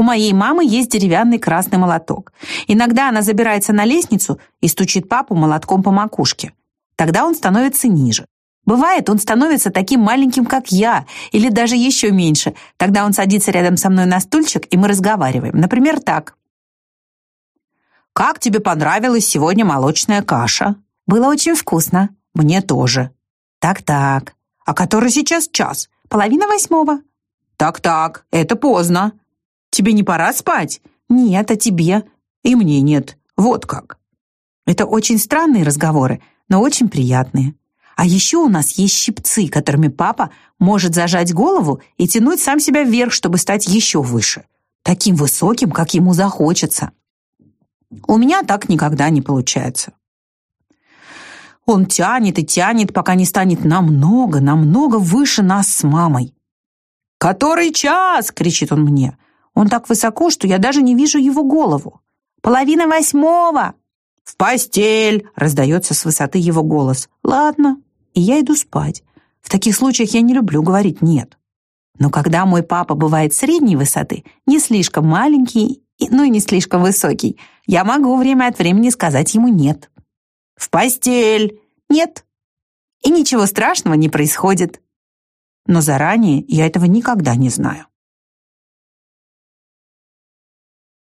У моей мамы есть деревянный красный молоток. Иногда она забирается на лестницу и стучит папу молотком по макушке. Тогда он становится ниже. Бывает, он становится таким маленьким, как я, или даже еще меньше. Тогда он садится рядом со мной на стульчик, и мы разговариваем. Например, так. «Как тебе понравилась сегодня молочная каша?» «Было очень вкусно». «Мне тоже». «Так-так. А который сейчас час?» «Половина восьмого». «Так-так, это поздно. Тебе не пора спать?» «Нет, а тебе?» «И мне нет. Вот как». Это очень странные разговоры, но очень приятные. А еще у нас есть щипцы, которыми папа может зажать голову и тянуть сам себя вверх, чтобы стать еще выше. Таким высоким, как ему захочется. У меня так никогда не получается. Он тянет и тянет, пока не станет намного, намного выше нас с мамой. «Который час?» — кричит он мне. Он так высоко, что я даже не вижу его голову. «Половина восьмого!» «В постель!» — раздается с высоты его голос. «Ладно, и я иду спать. В таких случаях я не люблю говорить «нет». Но когда мой папа бывает средней высоты, не слишком маленький, ну и не слишком высокий, я могу время от времени сказать ему «нет». «В постель!» «Нет». И ничего страшного не происходит. Но заранее я этого никогда не знаю.